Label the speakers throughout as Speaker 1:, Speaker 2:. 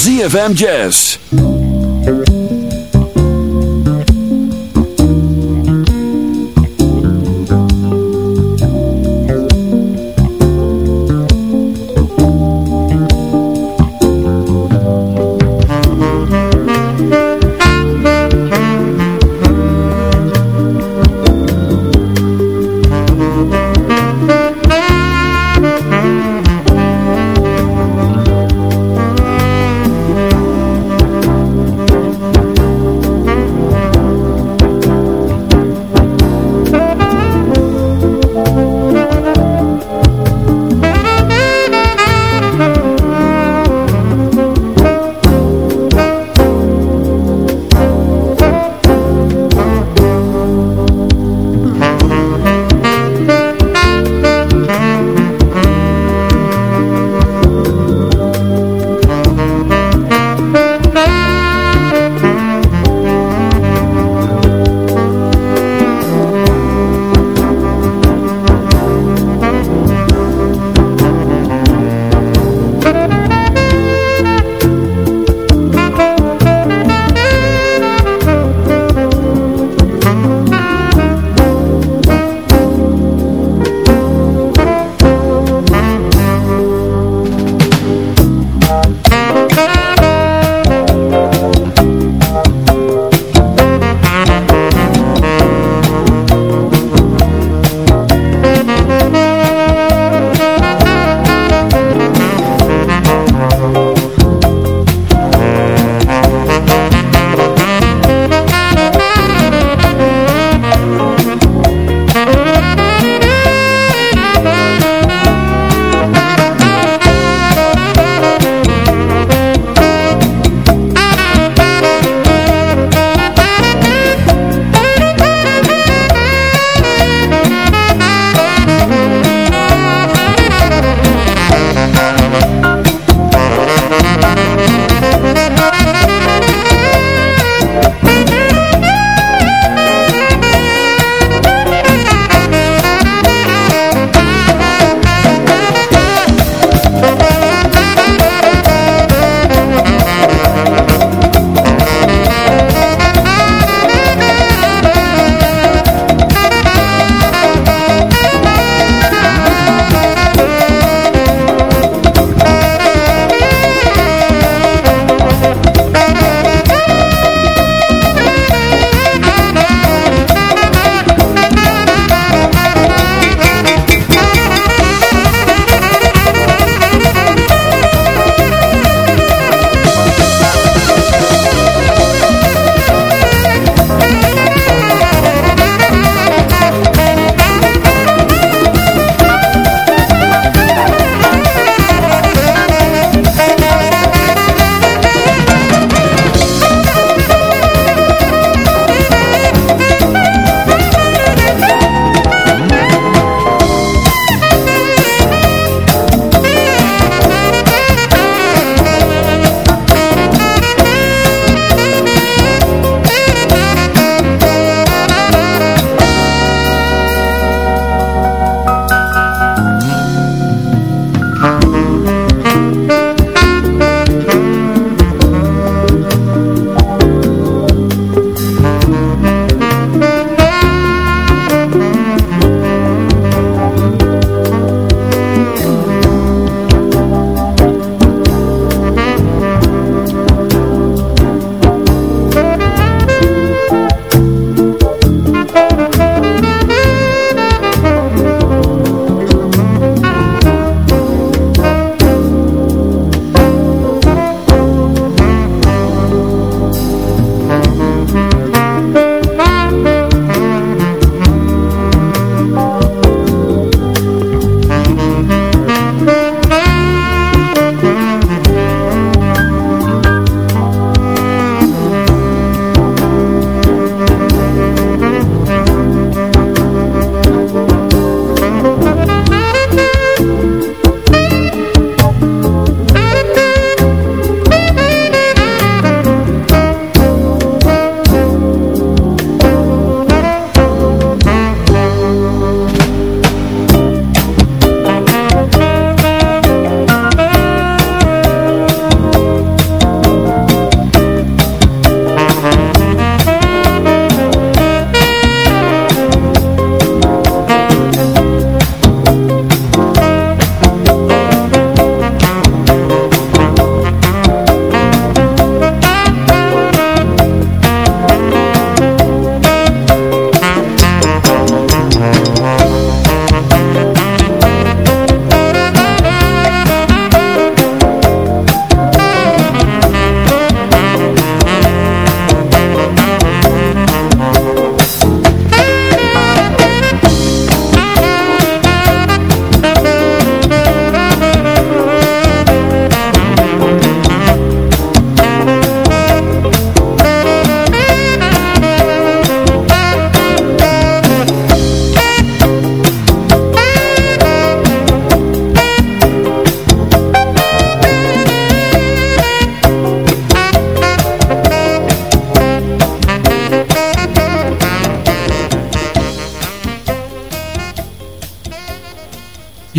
Speaker 1: ZFM Jazz.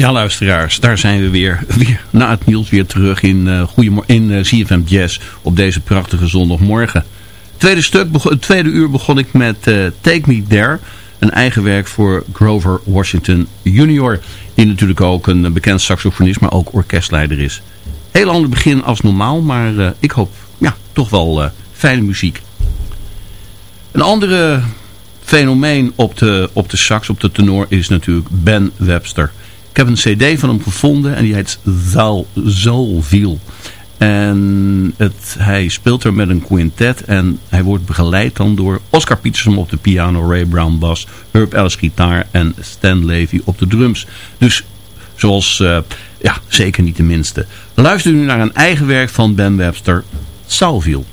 Speaker 2: Ja, luisteraars, daar zijn we weer, weer na het nieuws weer terug in, uh, in uh, CFM Jazz op deze prachtige zondagmorgen. Tweede stuk, tweede uur begon ik met uh, Take Me There, een eigen werk voor Grover Washington Jr., die natuurlijk ook een bekend saxofonist, maar ook orkestleider is. Heel ander begin als normaal, maar ik hoop ja, toch wel fijne muziek. Een andere fenomeen op de, op de sax, op de tenor, is natuurlijk Ben Webster. Ik heb een cd van hem gevonden en die heet Zalviel. En het, hij speelt er met een quintet en hij wordt begeleid dan door Oscar Peterson op de piano, Ray Brown bas, Herb Ellis gitaar en Stan Levy op de drums. Dus zoals, uh, ja, zeker niet de minste. Luister nu naar een eigen werk van Ben Webster, Salviel.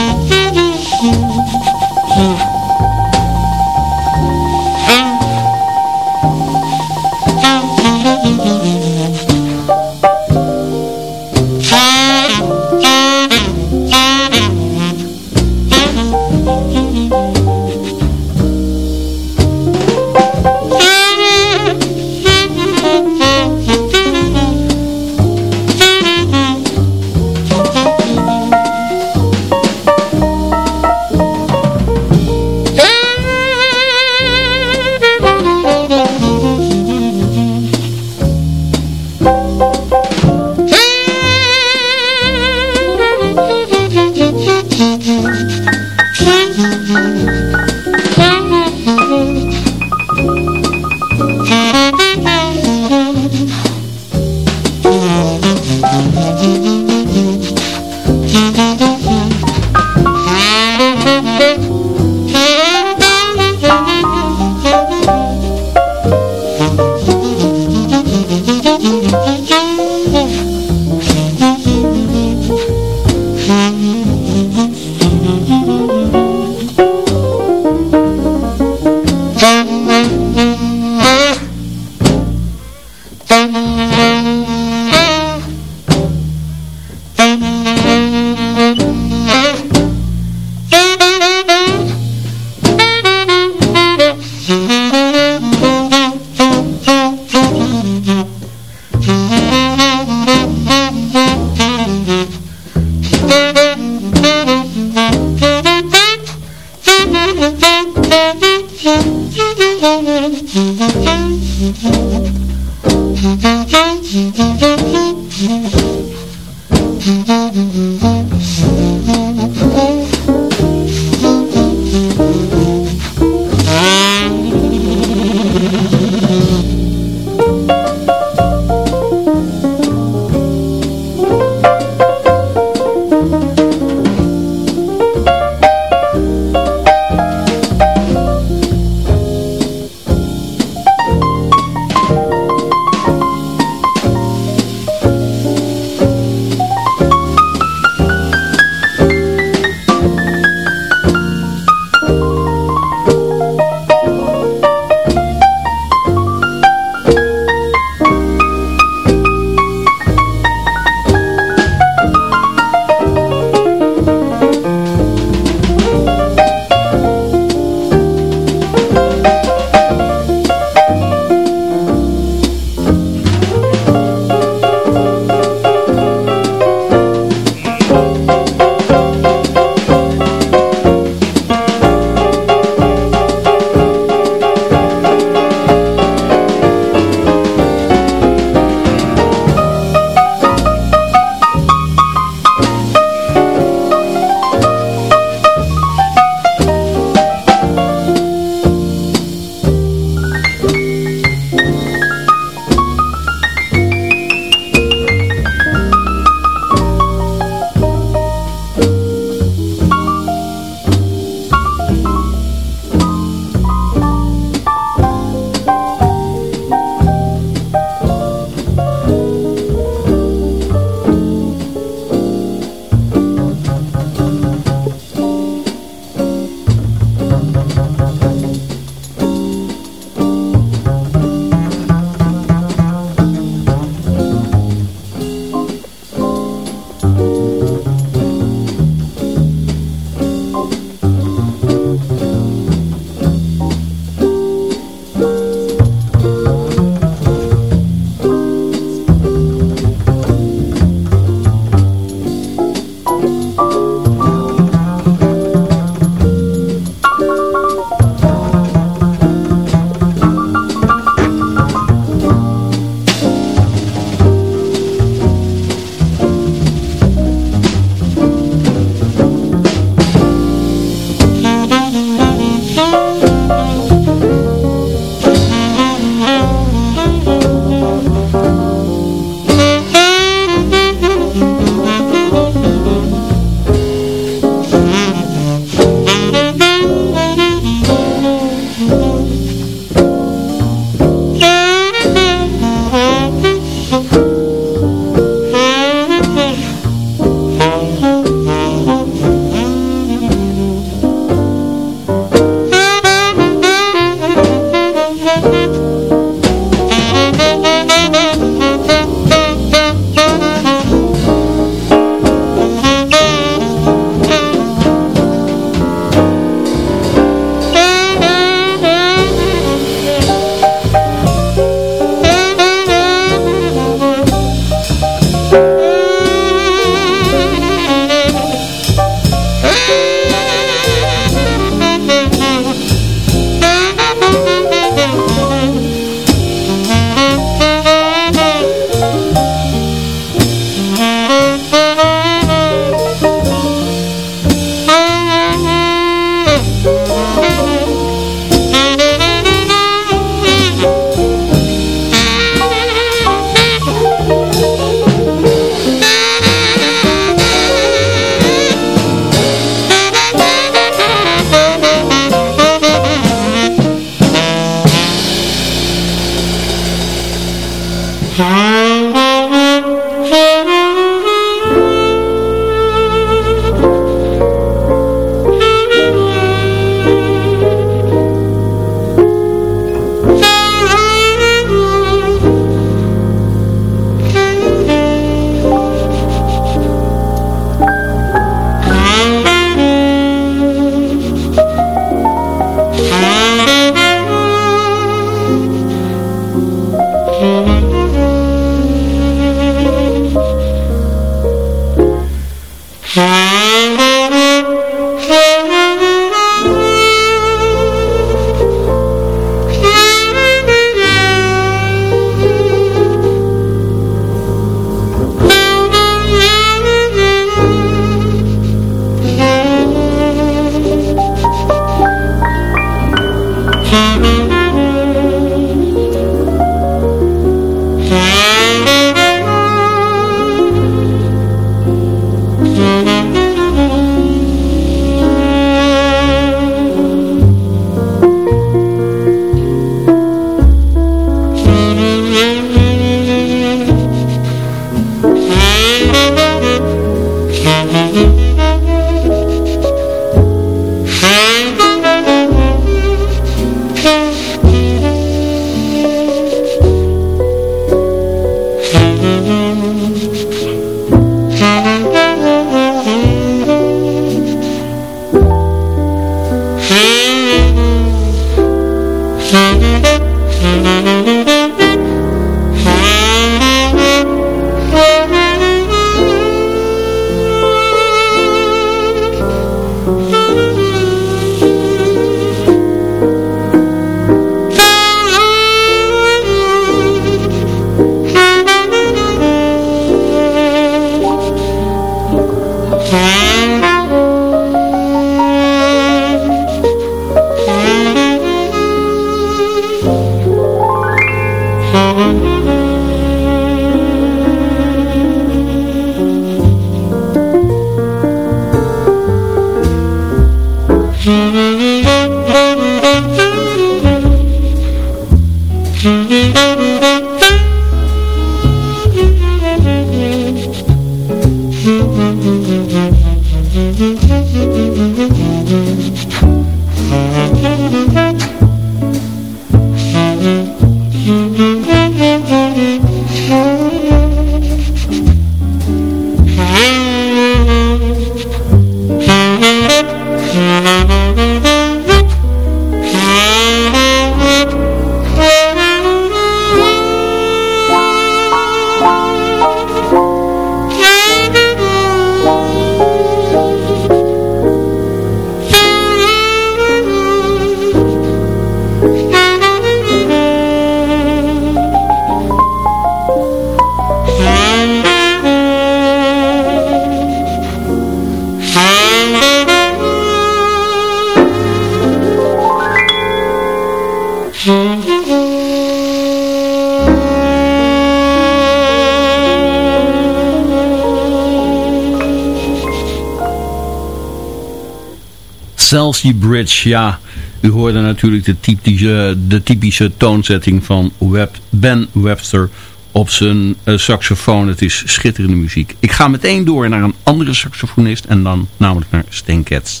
Speaker 2: Chelsea Bridge, ja. U hoorde natuurlijk de typische, de typische toonzetting van Web, Ben Webster op zijn uh, saxofoon. Het is schitterende muziek. Ik ga meteen door naar een andere saxofonist en dan namelijk naar Stan Getz.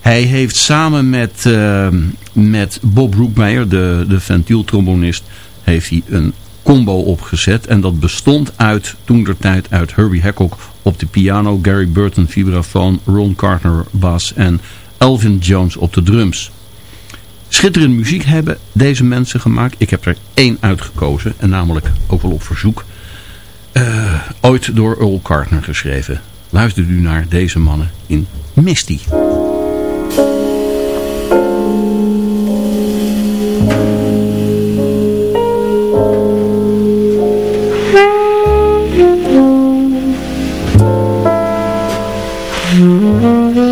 Speaker 2: Hij heeft samen met, uh, met Bob Broekmeyer, de, de ventieltrombonist, heeft hij een combo opgezet. En dat bestond uit, toen der tijd, uit Herbie Hancock op de piano, Gary Burton vibrafoon, Ron Carter bas en Elvin Jones op de drums. Schitterende muziek hebben deze mensen gemaakt. Ik heb er één uitgekozen. En namelijk, ook wel op verzoek, eh, ooit door Earl Carter geschreven. Luister nu naar deze mannen in Misty. Mm-hmm.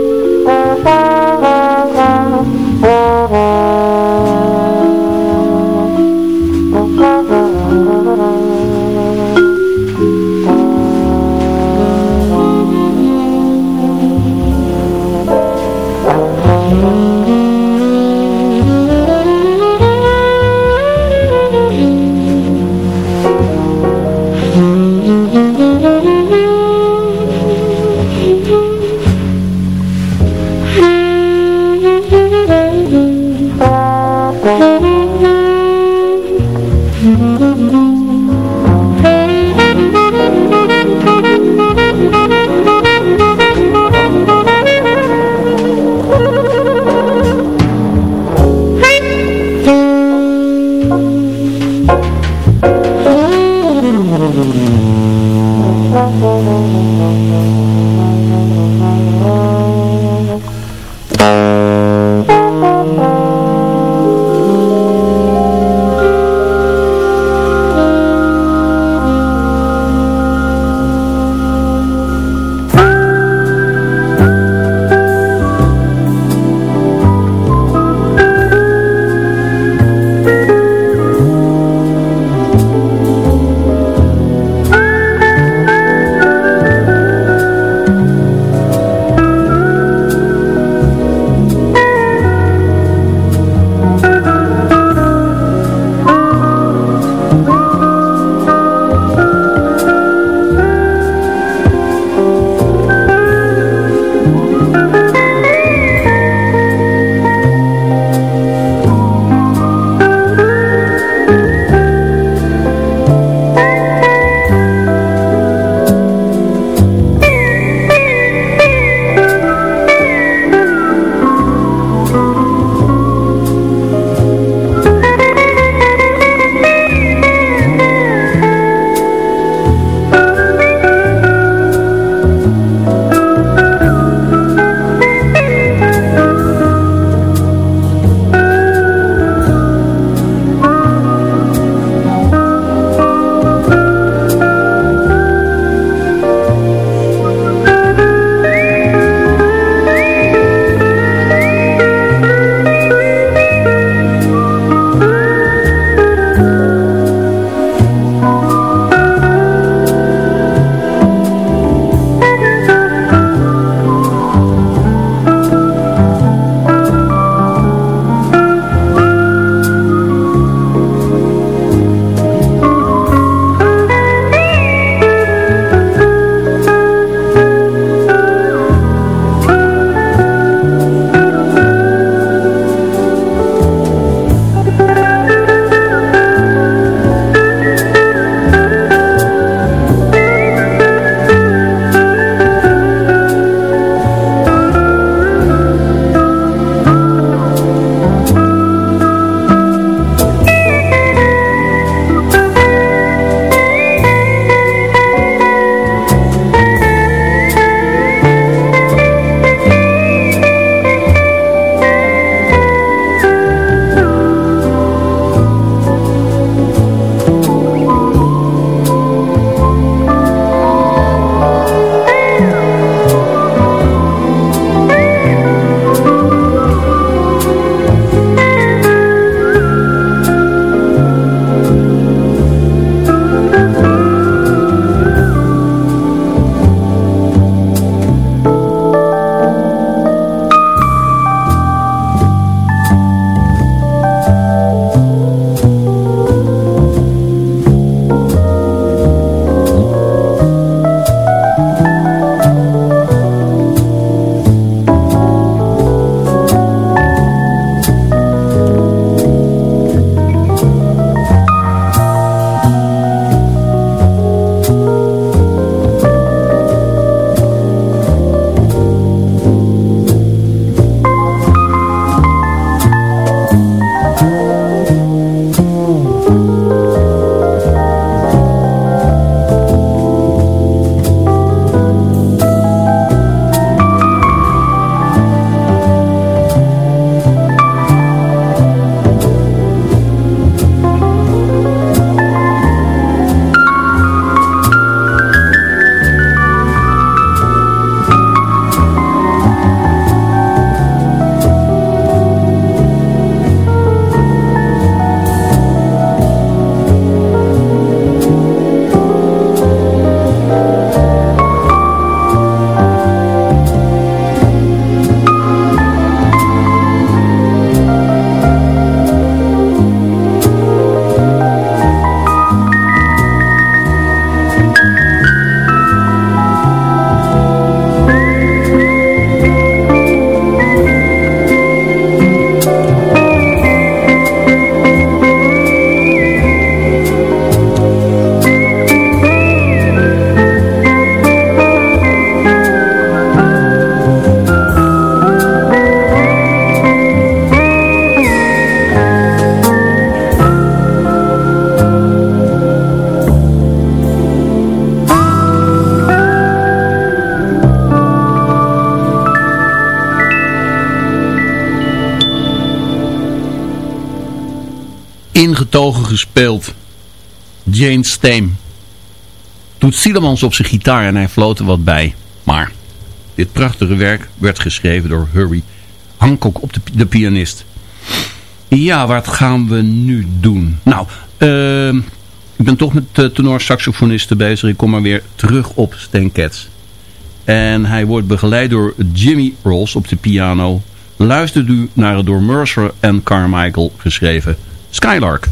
Speaker 2: gespeeld. Jane Steen. Doet Sielemans op zijn gitaar en hij floot er wat bij. Maar dit prachtige werk werd geschreven door Hurry Hancock op de, de pianist. Ja, wat gaan we nu doen? Nou, uh, ik ben toch met de tenorsaxofonisten bezig. Ik kom maar weer terug op Stan Cats. En hij wordt begeleid door Jimmy Rolls op de piano. Luistert u naar het door Mercer en Carmichael geschreven Skylark.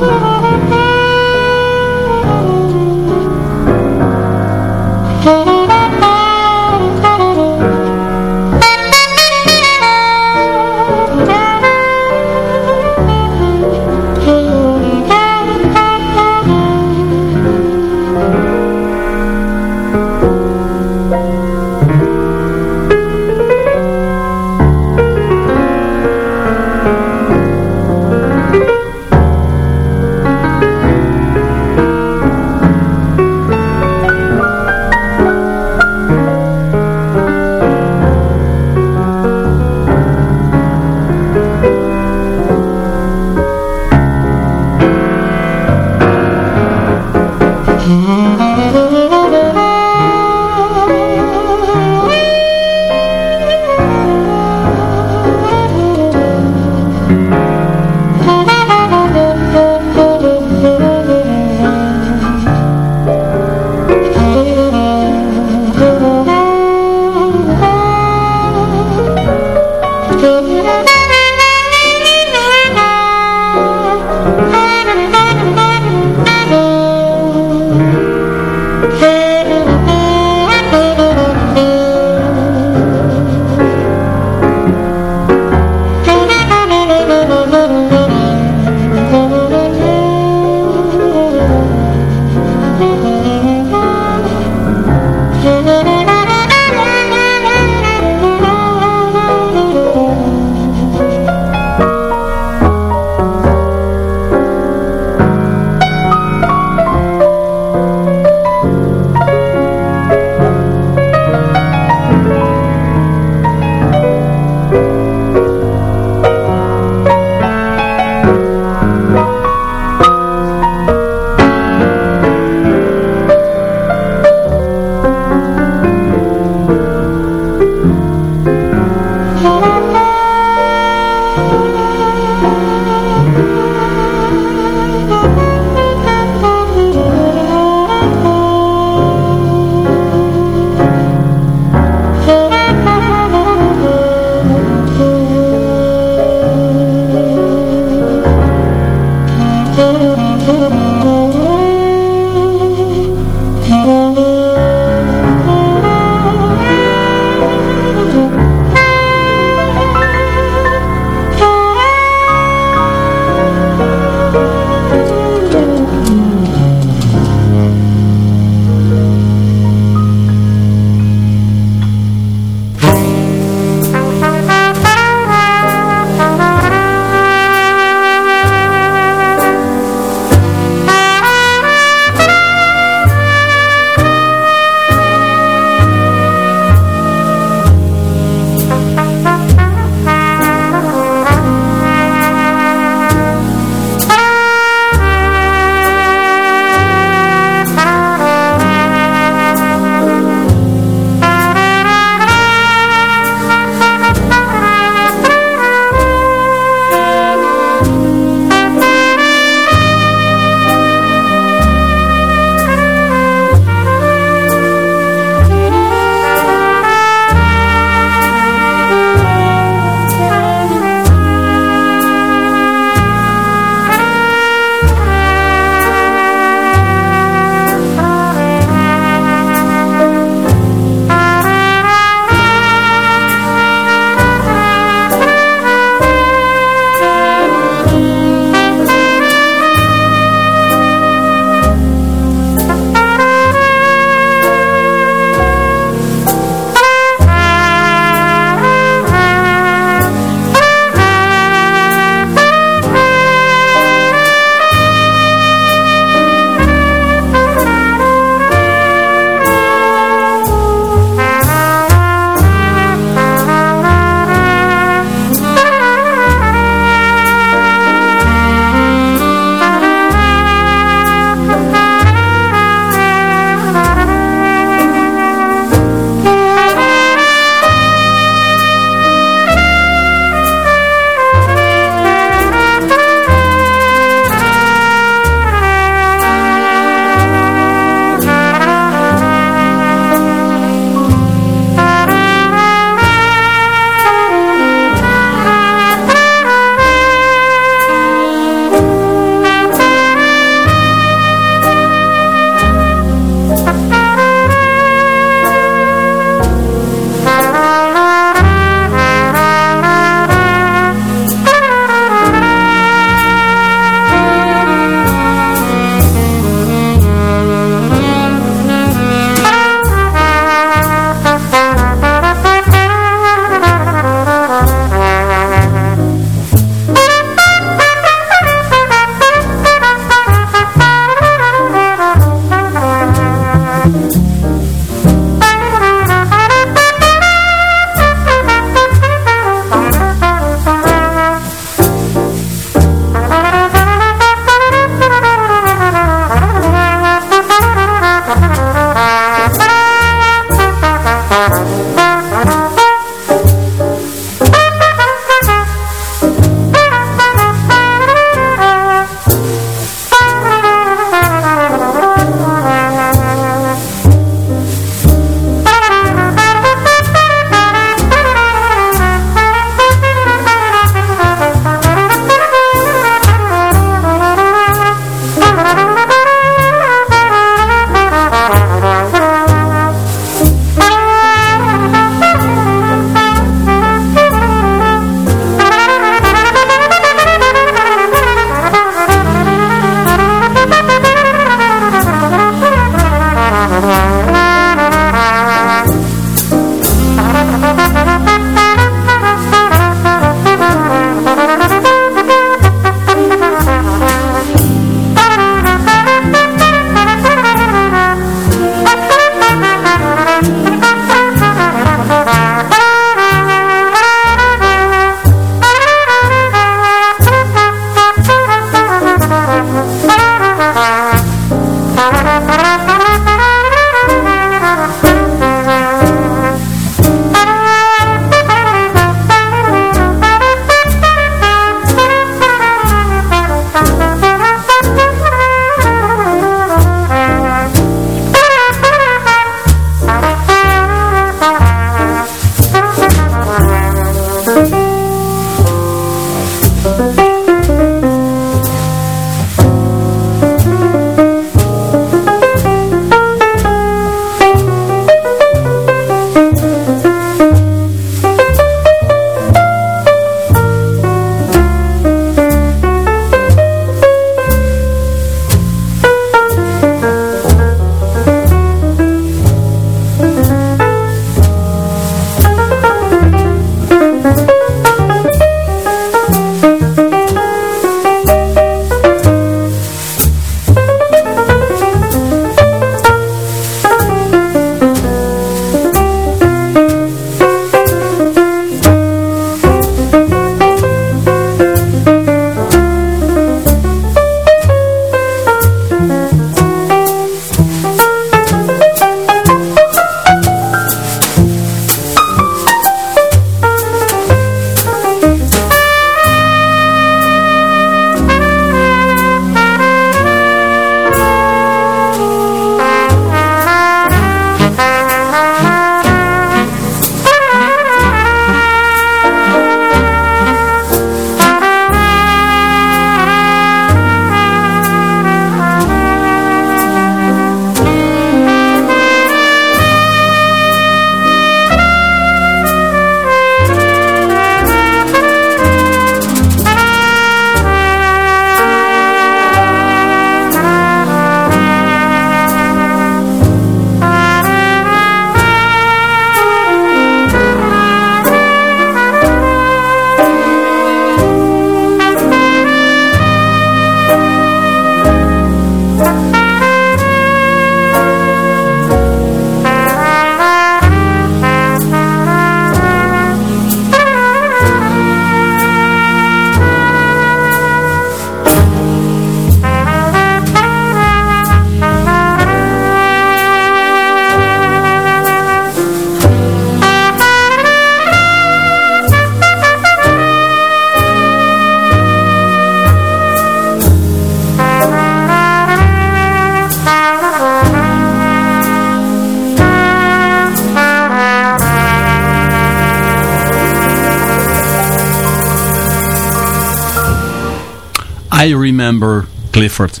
Speaker 2: Clifford.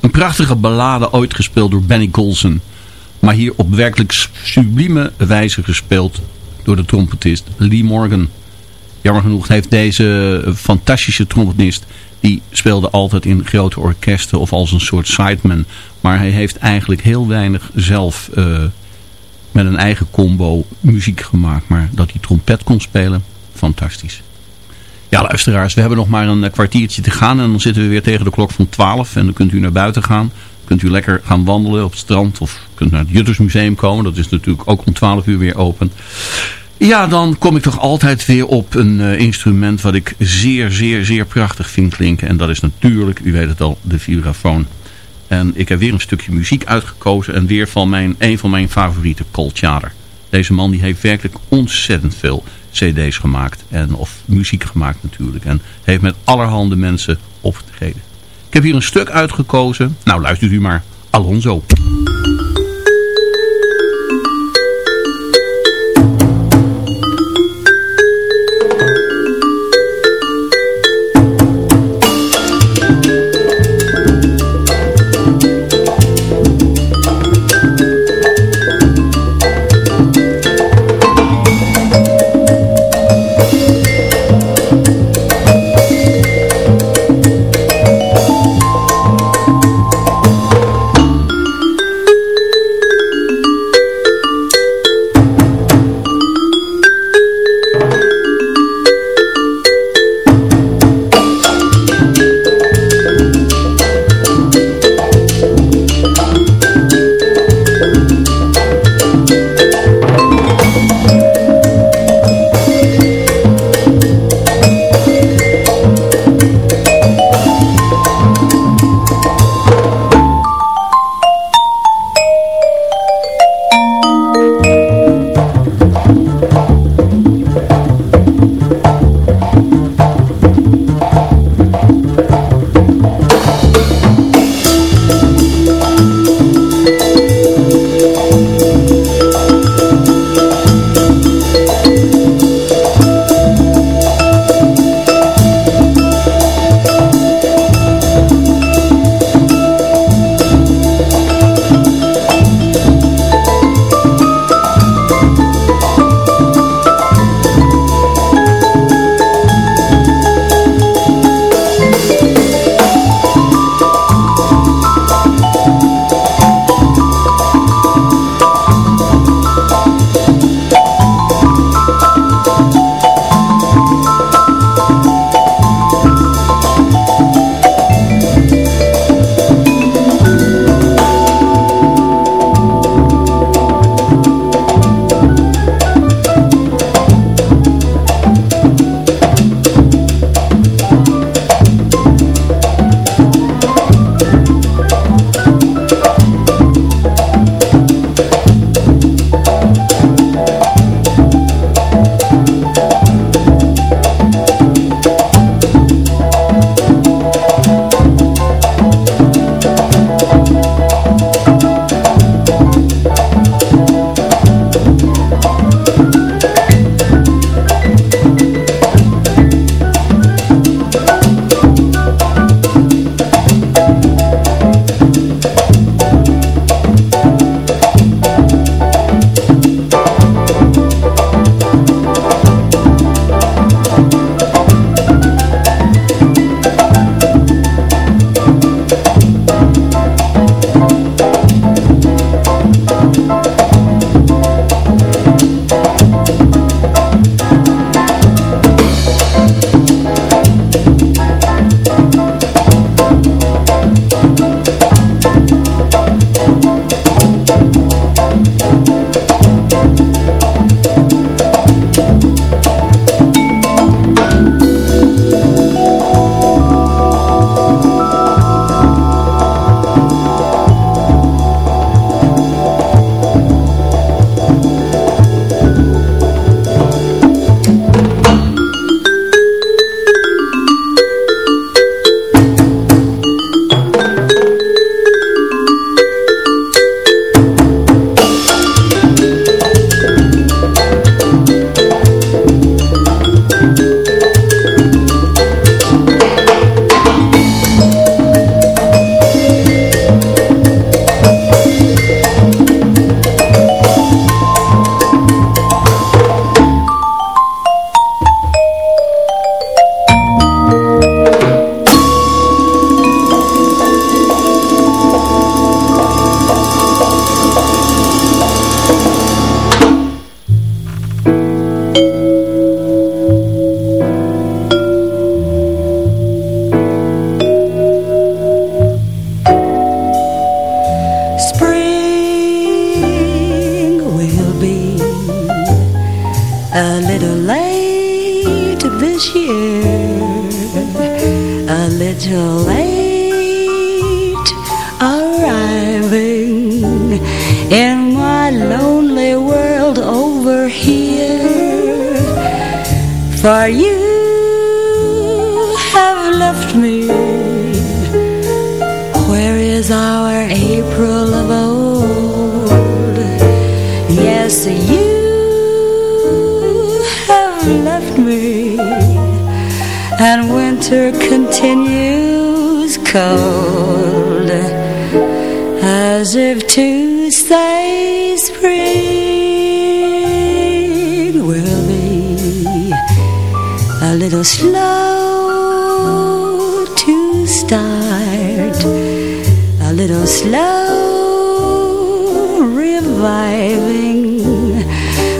Speaker 2: Een prachtige ballade ooit gespeeld door Benny Golson. Maar hier op werkelijk sublieme wijze gespeeld door de trompetist Lee Morgan. Jammer genoeg heeft deze fantastische trompetist... die speelde altijd in grote orkesten of als een soort sideman. Maar hij heeft eigenlijk heel weinig zelf uh, met een eigen combo muziek gemaakt. Maar dat hij trompet kon spelen, fantastisch. Ja, luisteraars, we hebben nog maar een kwartiertje te gaan en dan zitten we weer tegen de klok van 12 en dan kunt u naar buiten gaan. Kunt u lekker gaan wandelen op het strand of kunt naar het Juttersmuseum komen. Dat is natuurlijk ook om 12 uur weer open. Ja, dan kom ik toch altijd weer op een uh, instrument wat ik zeer, zeer, zeer prachtig vind klinken. En dat is natuurlijk, u weet het al, de vibrafoon. En ik heb weer een stukje muziek uitgekozen en weer van mijn, een van mijn favoriete Colt Chader. Deze man die heeft werkelijk ontzettend veel cd's gemaakt. En, of muziek gemaakt natuurlijk. En heeft met allerhande mensen opgetreden. Ik heb hier een stuk uitgekozen. Nou, luistert u maar. Alonso.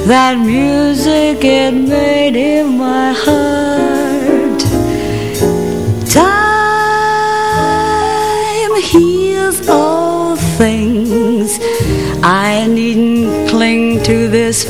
Speaker 3: That music it made in my heart. Time heals all things. I needn't cling to this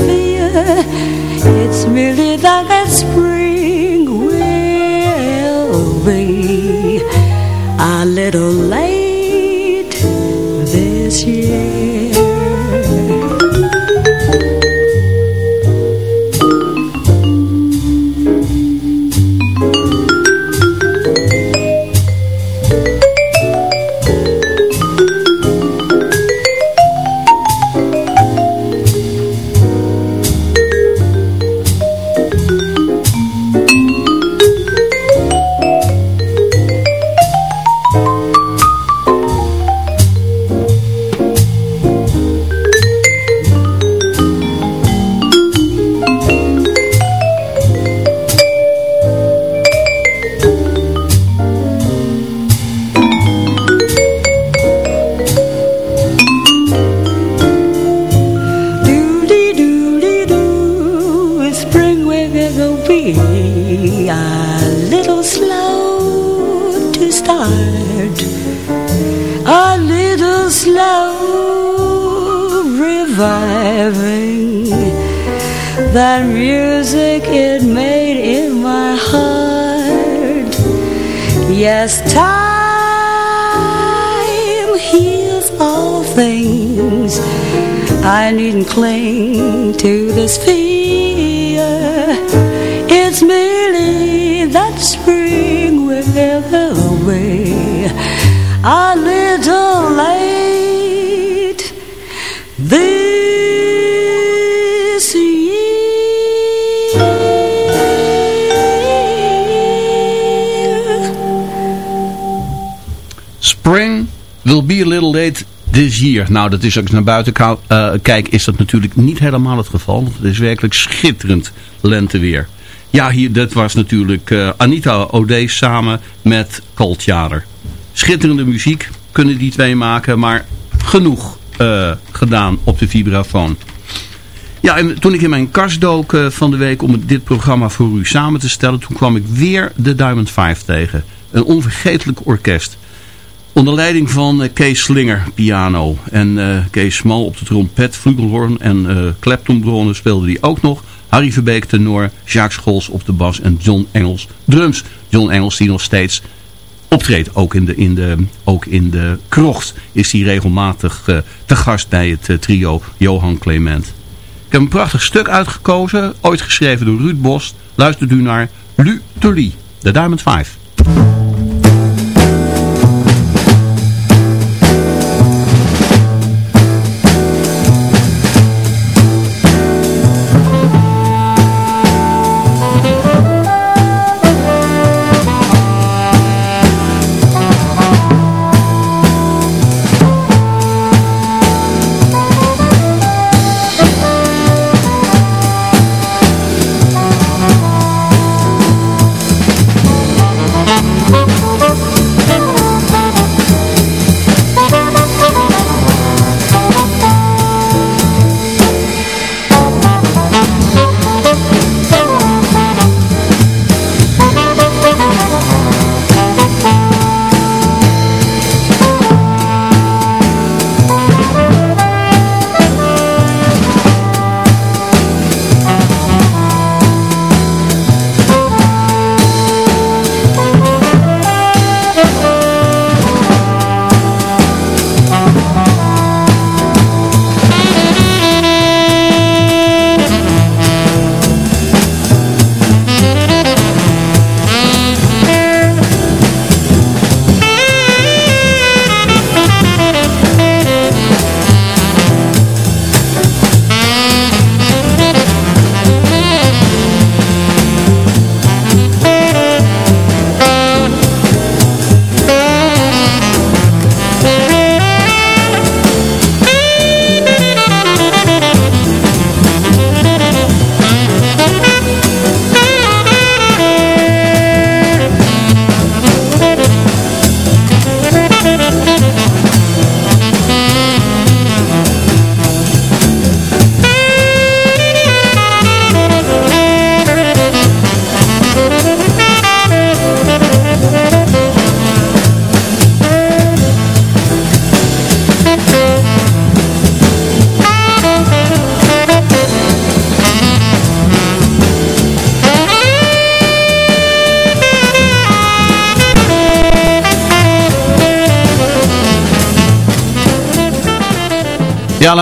Speaker 3: this fear. It's merely that spring will away a little late this year.
Speaker 2: Spring will be a little late this year. Nou, dat is als ik naar buiten eh, kijk, is dat natuurlijk niet helemaal het geval. Want het is werkelijk schitterend lenteweer. Ja, hier, dat was natuurlijk eh, Anita O'Day samen met Coltjader. Schitterende muziek kunnen die twee maken, maar genoeg eh, gedaan op de vibrafoon. Ja, en toen ik in mijn kast dook van de week om dit programma voor u samen te stellen, toen kwam ik weer de Diamond 5 tegen. Een onvergetelijk orkest. Onder leiding van eh, Kees Slinger, piano. En eh, Kees Smal op de trompet, flugelhorn en uh, speelde hij ook nog. Harry Verbeek tenor, Jacques Scholz op de bas en John Engels drums. John Engels die nog steeds optreedt. Ook in de, in de, ook in de krocht is hij regelmatig te gast bij het trio Johan Clement. Ik heb een prachtig stuk uitgekozen, ooit geschreven door Ruud Bos. Luistert u naar Lu de Diamond 5.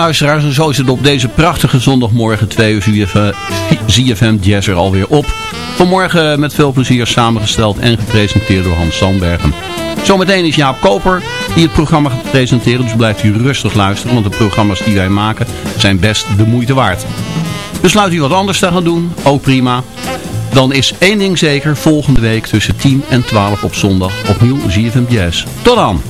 Speaker 2: Luisteraars, en zo is het op deze prachtige zondagmorgen 2 uur ZFM Jazz er alweer op. Vanmorgen met veel plezier samengesteld en gepresenteerd door Hans Sandbergen. Zometeen is Jaap Koper die het programma gaat presenteren, dus blijft u rustig luisteren, want de programma's die wij maken zijn best de moeite waard. Besluit u wat anders te gaan doen, ook prima. Dan is één ding zeker, volgende week tussen 10 en 12 op zondag opnieuw ZFM Jazz. Tot dan!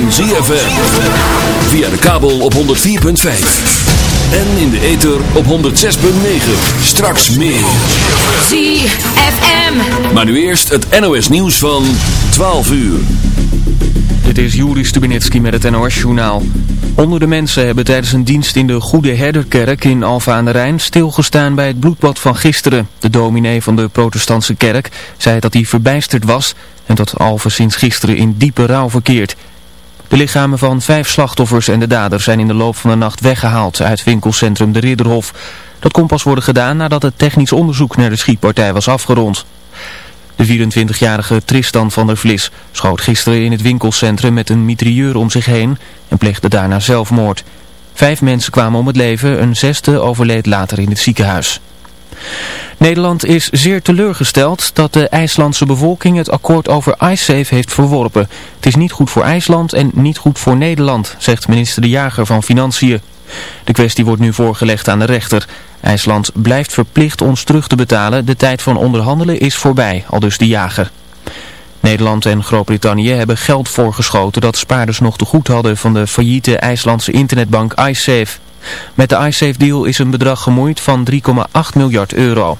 Speaker 1: Van ZFM. Via de kabel op 104.5. En in de ether op 106.9. Straks meer.
Speaker 4: ZFM.
Speaker 1: Maar nu eerst het NOS nieuws van 12 uur.
Speaker 5: Dit is Juri Stubenitski met het NOS-journaal. Honderden mensen hebben tijdens een dienst in de Goede Herderkerk in Alfa aan de Rijn stilgestaan bij het bloedbad van gisteren. De dominee van de protestantse kerk zei dat hij verbijsterd was en dat Alfa sinds gisteren in diepe rouw verkeert. De lichamen van vijf slachtoffers en de dader zijn in de loop van de nacht weggehaald uit winkelcentrum De Ridderhof. Dat kon pas worden gedaan nadat het technisch onderzoek naar de schietpartij was afgerond. De 24-jarige Tristan van der Vlis schoot gisteren in het winkelcentrum met een mitrailleur om zich heen en pleegde daarna zelfmoord. Vijf mensen kwamen om het leven, een zesde overleed later in het ziekenhuis. Nederland is zeer teleurgesteld dat de IJslandse bevolking het akkoord over IceSafe heeft verworpen. Het is niet goed voor IJsland en niet goed voor Nederland, zegt minister De Jager van Financiën. De kwestie wordt nu voorgelegd aan de rechter. IJsland blijft verplicht ons terug te betalen. De tijd van onderhandelen is voorbij, al dus De Jager. Nederland en Groot-Brittannië hebben geld voorgeschoten dat spaarders nog te goed hadden van de failliete IJslandse internetbank iSafe. Met de iSafe-deal is een bedrag gemoeid van 3,8 miljard euro.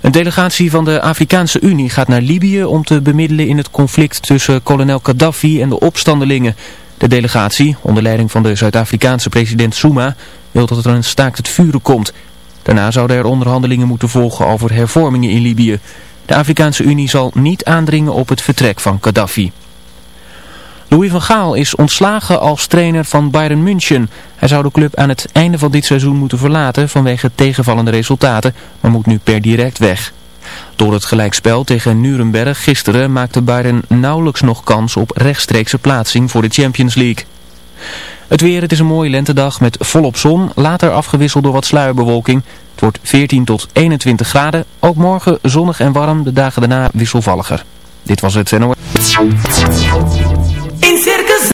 Speaker 5: Een delegatie van de Afrikaanse Unie gaat naar Libië om te bemiddelen in het conflict tussen kolonel Gaddafi en de opstandelingen. De delegatie, onder leiding van de Zuid-Afrikaanse president Zuma, wil dat er een staakt het vuren komt. Daarna zouden er onderhandelingen moeten volgen over hervormingen in Libië. De Afrikaanse Unie zal niet aandringen op het vertrek van Gaddafi. Louis van Gaal is ontslagen als trainer van Bayern München. Hij zou de club aan het einde van dit seizoen moeten verlaten vanwege tegenvallende resultaten, maar moet nu per direct weg. Door het gelijkspel tegen Nuremberg gisteren maakte Bayern nauwelijks nog kans op rechtstreekse plaatsing voor de Champions League. Het weer, het is een mooie lentedag met volop zon, later afgewisseld door wat sluierbewolking. Het wordt 14 tot 21 graden, ook morgen zonnig en warm, de dagen daarna wisselvalliger. Dit was het NOS.